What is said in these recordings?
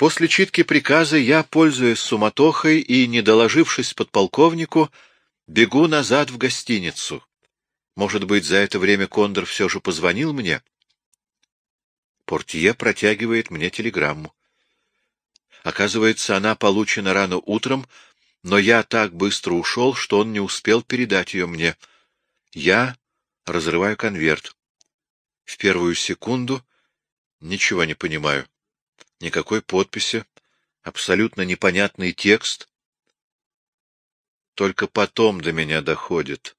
После читки приказа я, пользуясь суматохой и не доложившись подполковнику, бегу назад в гостиницу. Может быть, за это время Кондор все же позвонил мне? Портье протягивает мне телеграмму. Оказывается, она получена рано утром, но я так быстро ушел, что он не успел передать ее мне. Я разрываю конверт. В первую секунду ничего не понимаю. Никакой подписи, абсолютно непонятный текст. Только потом до меня доходит.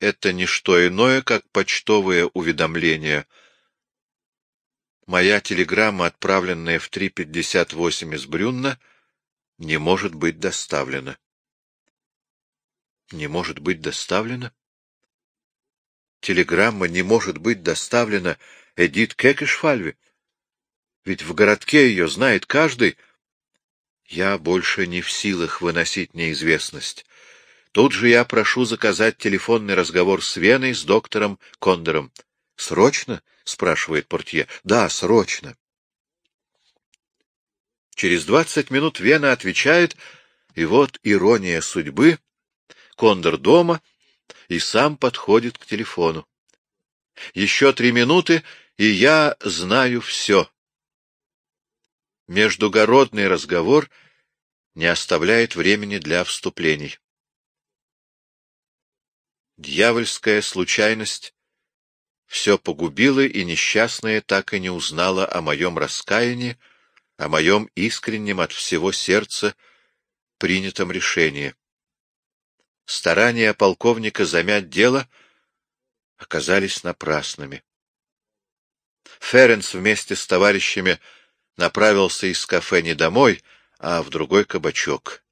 Это не что иное, как почтовое уведомление. Моя телеграмма, отправленная в 3.58 из Брюнна, не может быть доставлена. Не может быть доставлена? Телеграмма не может быть доставлена Эдит Кекешфальве. Ведь в городке ее знает каждый. Я больше не в силах выносить неизвестность. Тут же я прошу заказать телефонный разговор с Веной, с доктором Кондором. — Срочно? — спрашивает портье. — Да, срочно. Через двадцать минут Вена отвечает, и вот ирония судьбы. Кондор дома и сам подходит к телефону. Еще три минуты, и я знаю все. Междугородный разговор не оставляет времени для вступлений. Дьявольская случайность все погубила, и несчастная так и не узнала о моем раскаянии, о моем искреннем от всего сердца принятом решении. Старания полковника замять дело оказались напрасными. Ференс вместе с товарищами направился из кафе не домой, а в другой кабачок.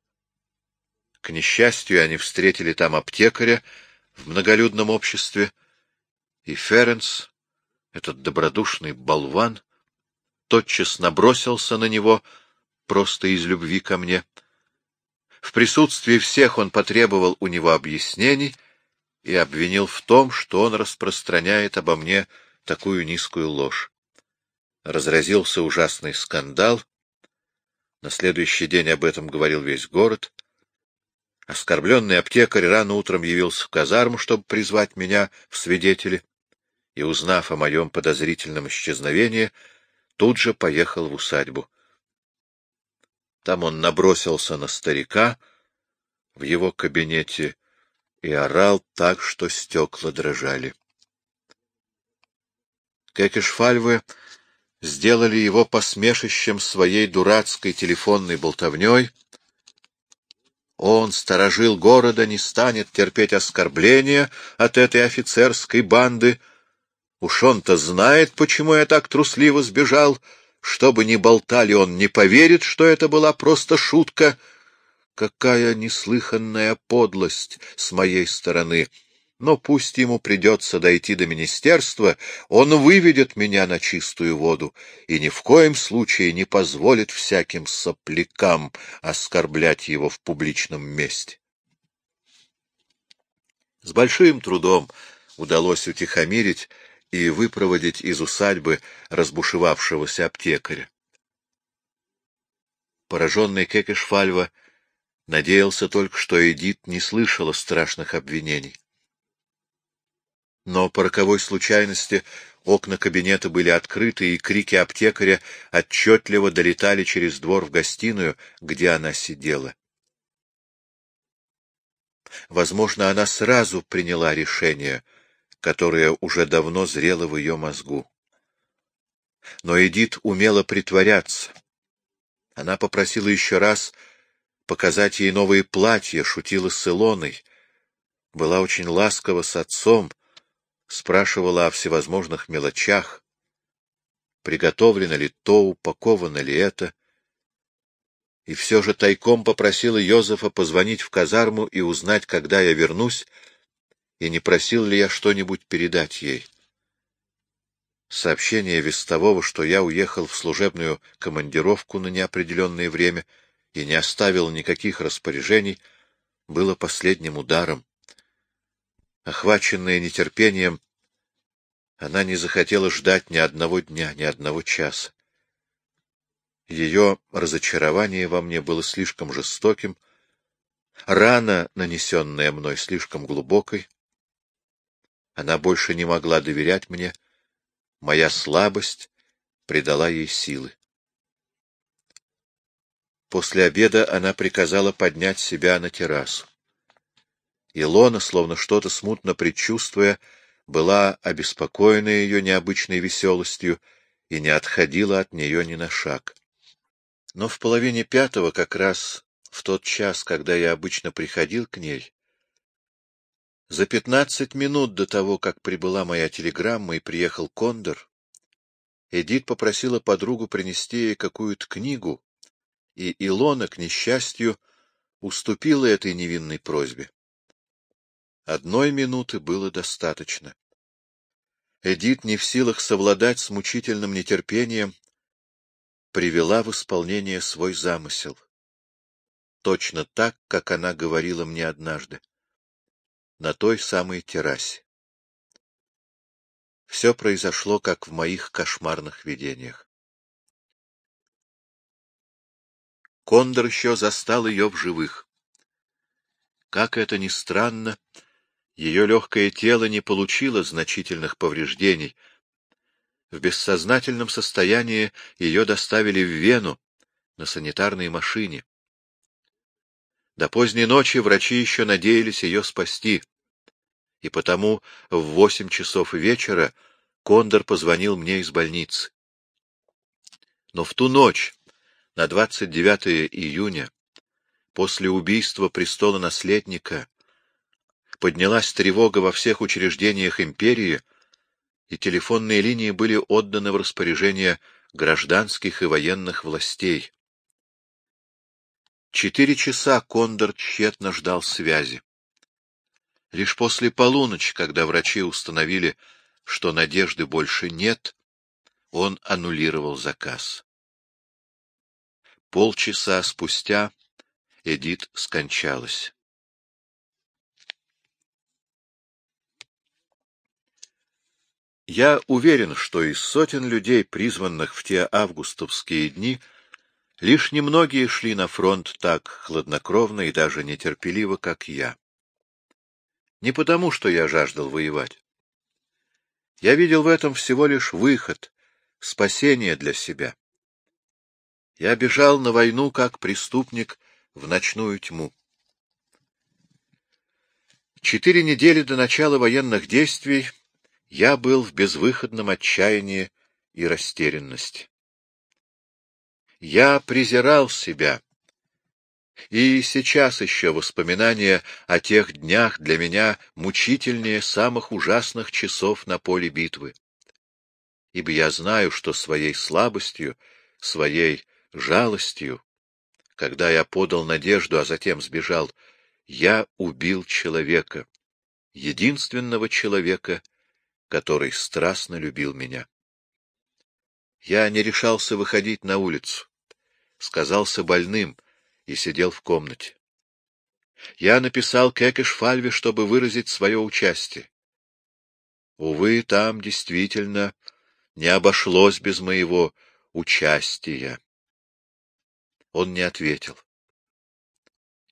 К несчастью, они встретили там аптекаря в многолюдном обществе, и Ференс, этот добродушный болван, тотчас набросился на него просто из любви ко мне. В присутствии всех он потребовал у него объяснений и обвинил в том, что он распространяет обо мне такую низкую ложь. Разразился ужасный скандал. На следующий день об этом говорил весь город. Оскорбленный аптекарь рано утром явился в казарму, чтобы призвать меня в свидетели, и, узнав о моем подозрительном исчезновении, тут же поехал в усадьбу. Там он набросился на старика в его кабинете и орал так, что стекла дрожали. Кекешфальвы сделали его посмешищем своей дурацкой телефонной болтовней. Он, сторожил города, не станет терпеть оскорбления от этой офицерской банды, — Уж он-то знает, почему я так трусливо сбежал. Что бы ни болтали, он не поверит, что это была просто шутка. Какая неслыханная подлость с моей стороны! Но пусть ему придется дойти до министерства, он выведет меня на чистую воду и ни в коем случае не позволит всяким соплякам оскорблять его в публичном месте. С большим трудом удалось утихомирить и выпроводить из усадьбы разбушевавшегося аптекаря. Пораженный Кекешфальва надеялся только, что Эдит не слышала страшных обвинений. Но по роковой случайности окна кабинета были открыты, и крики аптекаря отчетливо долетали через двор в гостиную, где она сидела. Возможно, она сразу приняла решение — которое уже давно зрело в ее мозгу. Но Эдит умела притворяться. Она попросила еще раз показать ей новые платья, шутила с Илоной, была очень ласкова с отцом, спрашивала о всевозможных мелочах, приготовлено ли то, упаковано ли это, и все же тайком попросила Йозефа позвонить в казарму и узнать, когда я вернусь, и не просил ли я что-нибудь передать ей. Сообщение Вестового, что я уехал в служебную командировку на неопределенное время и не оставил никаких распоряжений, было последним ударом. Охваченная нетерпением, она не захотела ждать ни одного дня, ни одного часа. Ее разочарование во мне было слишком жестоким, рана, нанесенная мной, слишком глубокой. Она больше не могла доверять мне, моя слабость придала ей силы. После обеда она приказала поднять себя на террасу. Илона, словно что-то смутно предчувствуя, была обеспокоена ее необычной веселостью и не отходила от нее ни на шаг. Но в половине пятого, как раз в тот час, когда я обычно приходил к ней, за пятнадцать минут до того, как прибыла моя телеграмма и приехал Кондор, Эдит попросила подругу принести ей какую-то книгу, и Илона, к несчастью, уступила этой невинной просьбе. Одной минуты было достаточно. Эдит, не в силах совладать с мучительным нетерпением, привела в исполнение свой замысел. Точно так, как она говорила мне однажды. На той самой террасе. Все произошло, как в моих кошмарных видениях. Кондор еще застал ее в живых. Как это ни странно, ее легкое тело не получило значительных повреждений. В бессознательном состоянии ее доставили в Вену на санитарной машине. До поздней ночи врачи еще надеялись ее спасти, и потому в восемь часов вечера Кондор позвонил мне из больницы. Но в ту ночь, на 29 июня, после убийства престола наследника, поднялась тревога во всех учреждениях империи, и телефонные линии были отданы в распоряжение гражданских и военных властей. Четыре часа Кондор тщетно ждал связи. Лишь после полуночи, когда врачи установили, что надежды больше нет, он аннулировал заказ. Полчаса спустя Эдит скончалась. Я уверен, что из сотен людей, призванных в те августовские дни, лишь немногие шли на фронт так хладнокровно и даже нетерпеливо, как я. Не потому, что я жаждал воевать. Я видел в этом всего лишь выход, спасение для себя. Я бежал на войну как преступник в ночную тьму. Четыре недели до начала военных действий я был в безвыходном отчаянии и растерянности. Я презирал себя, и сейчас еще воспоминания о тех днях для меня мучительнее самых ужасных часов на поле битвы. Ибо я знаю, что своей слабостью, своей жалостью, когда я подал надежду, а затем сбежал, я убил человека, единственного человека, который страстно любил меня. Я не решался выходить на улицу, сказался больным и сидел в комнате. Я написал Кекеш-Фальве, чтобы выразить свое участие. Увы, там действительно не обошлось без моего участия. Он не ответил.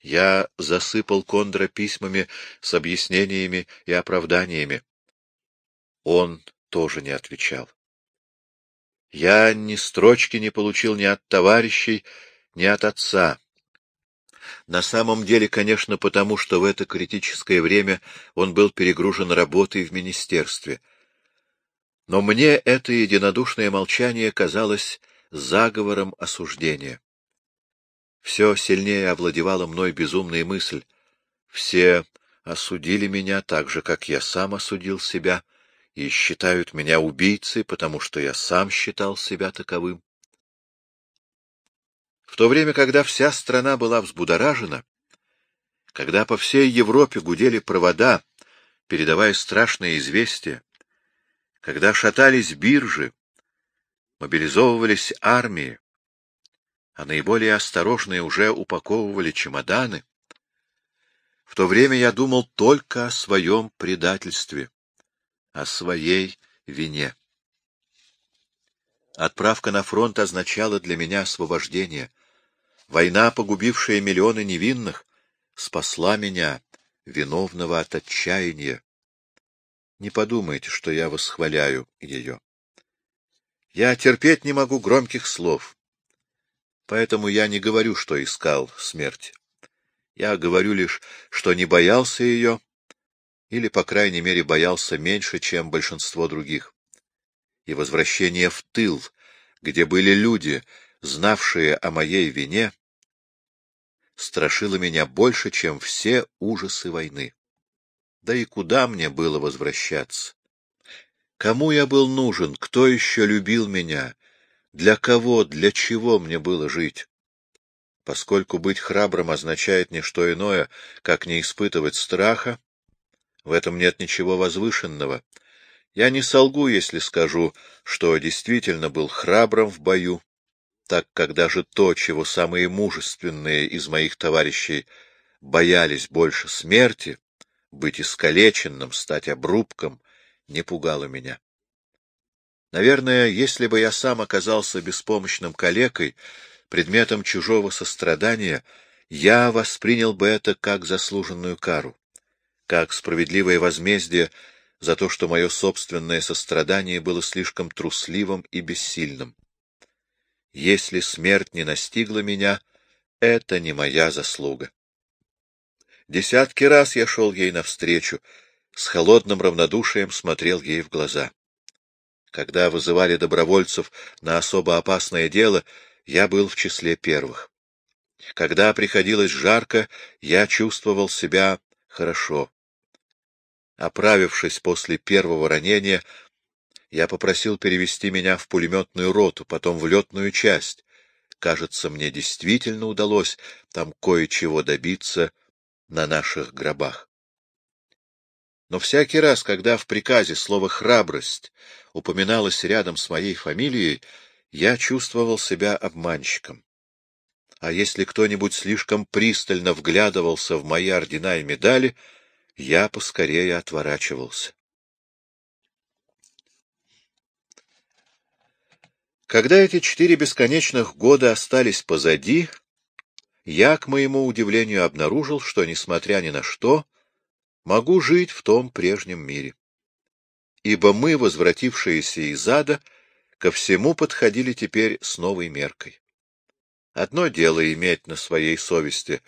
Я засыпал Кондра письмами с объяснениями и оправданиями. Он тоже не отвечал. Я ни строчки не получил ни от товарищей, ни от отца. На самом деле, конечно, потому что в это критическое время он был перегружен работой в министерстве. Но мне это единодушное молчание казалось заговором осуждения. Все сильнее овладевала мной безумная мысль. Все осудили меня так же, как я сам осудил себя — и считают меня убийцей, потому что я сам считал себя таковым. В то время, когда вся страна была взбудоражена, когда по всей Европе гудели провода, передавая страшные известия, когда шатались биржи, мобилизовывались армии, а наиболее осторожные уже упаковывали чемоданы, в то время я думал только о своем предательстве, о своей вине. Отправка на фронт означала для меня освобождение. Война, погубившая миллионы невинных, спасла меня, виновного от отчаяния. Не подумайте, что я восхваляю ее. Я терпеть не могу громких слов, поэтому я не говорю, что искал смерть. Я говорю лишь, что не боялся ее, или, по крайней мере, боялся меньше, чем большинство других. И возвращение в тыл, где были люди, знавшие о моей вине, страшило меня больше, чем все ужасы войны. Да и куда мне было возвращаться? Кому я был нужен? Кто еще любил меня? Для кого, для чего мне было жить? Поскольку быть храбрым означает не что иное, как не испытывать страха, в этом нет ничего возвышенного. Я не солгу, если скажу, что действительно был храбрым в бою, так как даже то, чего самые мужественные из моих товарищей боялись больше смерти, быть искалеченным, стать обрубком, не пугало меня. Наверное, если бы я сам оказался беспомощным калекой, предметом чужого сострадания, я воспринял бы это как заслуженную кару, как справедливое возмездие за то, что мое собственное сострадание было слишком трусливым и бессильным. Если смерть не настигла меня, это не моя заслуга. Десятки раз я шел ей навстречу, с холодным равнодушием смотрел ей в глаза. Когда вызывали добровольцев на особо опасное дело, я был в числе первых. Когда приходилось жарко, я чувствовал себя хорошо. Оправившись после первого ранения, я попросил перевести меня в пулеметную роту, потом в летную часть. Кажется, мне действительно удалось там кое-чего добиться на наших гробах. Но всякий раз, когда в приказе слово «храбрость» упоминалось рядом с моей фамилией, я чувствовал себя обманщиком. А если кто-нибудь слишком пристально вглядывался в мои ордена и медали, я поскорее отворачивался. Когда эти четыре бесконечных года остались позади, я, к моему удивлению, обнаружил, что, несмотря ни на что, могу жить в том прежнем мире. Ибо мы, возвратившиеся из ада, ко всему подходили теперь с новой меркой. Одно дело иметь на своей совести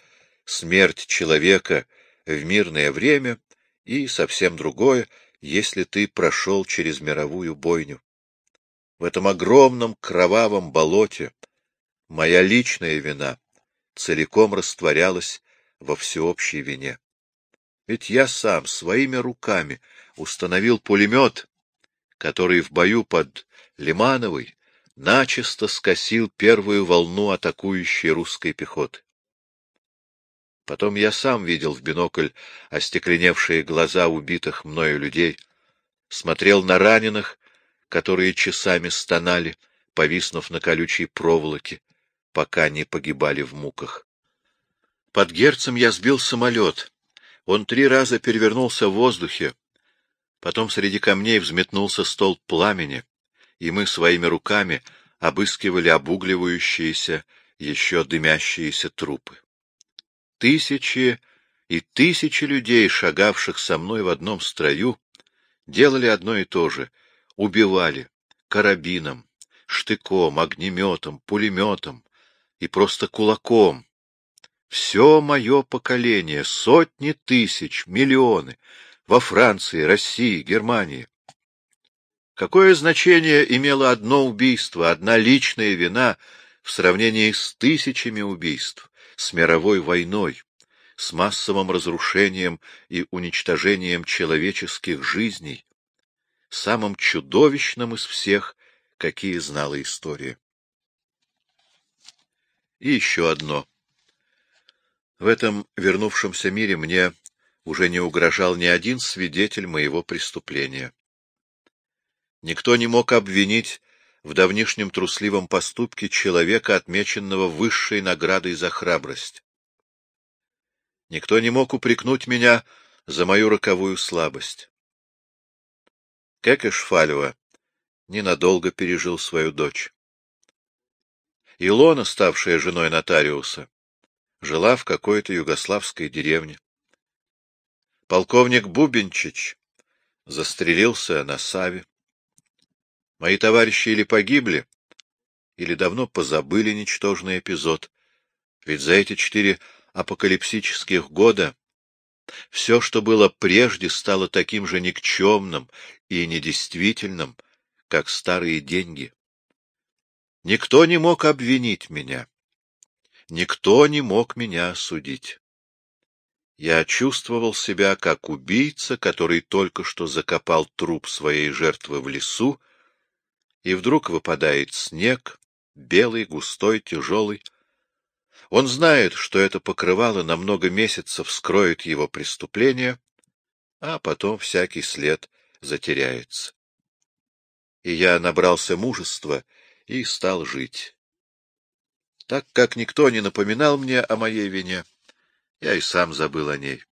смерть человека в мирное время, и совсем другое, если ты прошел через мировую бойню. В этом огромном кровавом болоте моя личная вина целиком растворялась во всеобщей вине. Ведь я сам своими руками установил пулемет, который в бою под Лимановой начисто скосил первую волну атакующей русской пехоты. Потом я сам видел в бинокль остекленевшие глаза убитых мною людей, смотрел на раненых, которые часами стонали, повиснув на колючей проволоке, пока не погибали в муках. Под Герцем я сбил самолет. Он три раза перевернулся в воздухе. Потом среди камней взметнулся столб пламени, и мы своими руками обыскивали обугливающиеся, еще дымящиеся трупы. Тысячи и тысячи людей, шагавших со мной в одном строю, делали одно и то же — убивали карабином, штыком, огнеметом, пулеметом и просто кулаком. Все мое поколение, сотни тысяч, миллионы, во Франции, России, Германии. Какое значение имело одно убийство, одна личная вина в сравнении с тысячами убийств? С мировой войной, с массовым разрушением и уничтожением человеческих жизней, самым чудовищным из всех, какие знала история. И еще одно. В этом вернувшемся мире мне уже не угрожал ни один свидетель моего преступления. Никто не мог обвинить в давнишнем трусливом поступке человека, отмеченного высшей наградой за храбрость. Никто не мог упрекнуть меня за мою роковую слабость. Кекеш Фалева ненадолго пережил свою дочь. Илона, ставшая женой нотариуса, жила в какой-то югославской деревне. Полковник Бубенчич застрелился на Саве. Мои товарищи или погибли, или давно позабыли ничтожный эпизод, ведь за эти четыре апокалипсических года все, что было прежде, стало таким же никчемным и недействительным, как старые деньги. Никто не мог обвинить меня. Никто не мог меня осудить. Я чувствовал себя как убийца, который только что закопал труп своей жертвы в лесу, и вдруг выпадает снег, белый, густой, тяжелый. Он знает, что это покрывало на много месяцев скроет его преступление, а потом всякий след затеряется. И я набрался мужества и стал жить. Так как никто не напоминал мне о моей вине, я и сам забыл о ней.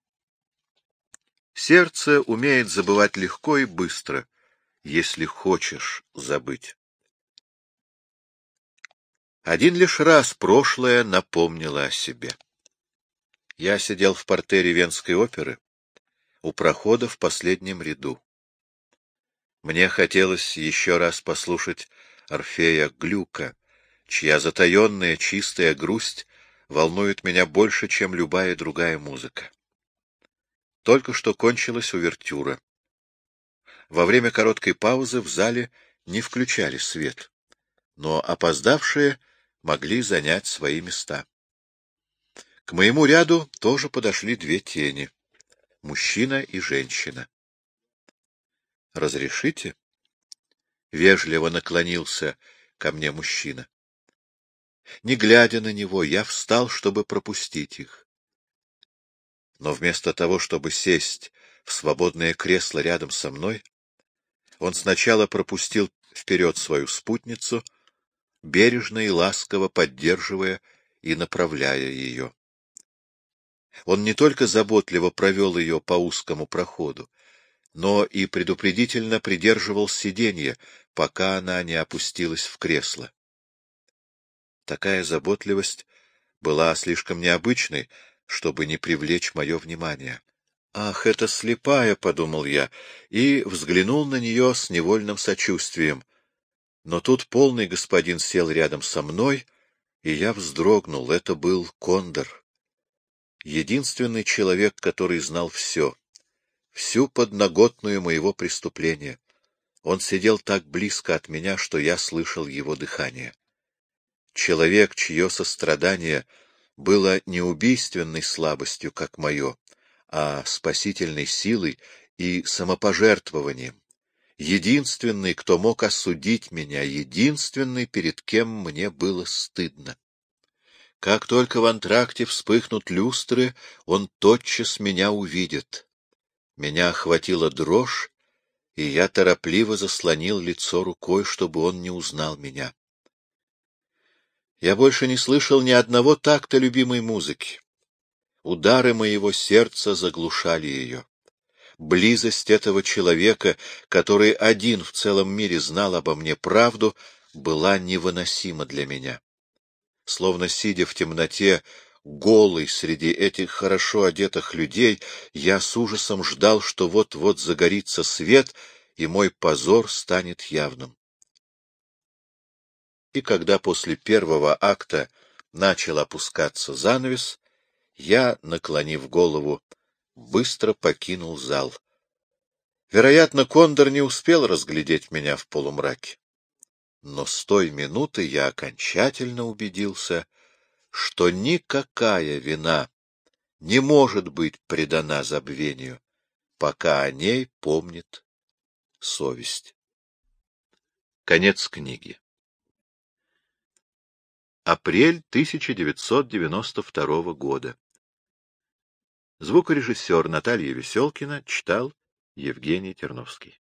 Сердце умеет забывать легко и быстро, если хочешь забыть. Один лишь раз прошлое напомнило о себе. Я сидел в портере Венской оперы, у прохода в последнем ряду. Мне хотелось еще раз послушать Орфея Глюка, чья затаенная чистая грусть волнует меня больше, чем любая другая музыка. Только что кончилась увертюра. Во время короткой паузы в зале не включали свет, но опоздавшие могли занять свои места. К моему ряду тоже подошли две тени — мужчина и женщина. «Разрешите?» — вежливо наклонился ко мне мужчина. Не глядя на него, я встал, чтобы пропустить их. Но вместо того, чтобы сесть в свободное кресло рядом со мной, он сначала пропустил вперед свою спутницу — бережно и ласково поддерживая и направляя ее. Он не только заботливо провел ее по узкому проходу, но и предупредительно придерживал сиденье, пока она не опустилась в кресло. Такая заботливость была слишком необычной, чтобы не привлечь мое внимание. «Ах, это слепая!» — подумал я, и взглянул на нее с невольным сочувствием. Но тут полный господин сел рядом со мной, и я вздрогнул. Это был Кондор. Единственный человек, который знал все. Всю подноготную моего преступления. Он сидел так близко от меня, что я слышал его дыхание. Человек, чье сострадание было не убийственной слабостью, как мое, а спасительной силой и самопожертвованием единственный, кто мог осудить меня, единственный, перед кем мне было стыдно. Как только в антракте вспыхнут люстры, он тотчас меня увидит. Меня охватила дрожь, и я торопливо заслонил лицо рукой, чтобы он не узнал меня. Я больше не слышал ни одного такта любимой музыки. Удары моего сердца заглушали ее близость этого человека, который один в целом мире знал обо мне правду, была невыносима для меня. Словно сидя в темноте, голый среди этих хорошо одетых людей, я с ужасом ждал, что вот-вот загорится свет, и мой позор станет явным. И когда после первого акта начал опускаться занавес, я, наклонив голову, быстро покинул зал. Вероятно, Кондор не успел разглядеть меня в полумраке. Но с той минуты я окончательно убедился, что никакая вина не может быть предана забвению, пока о ней помнит совесть. Конец книги. Апрель 1992 года. Звукорежиссер Наталья Веселкина читал Евгений Терновский.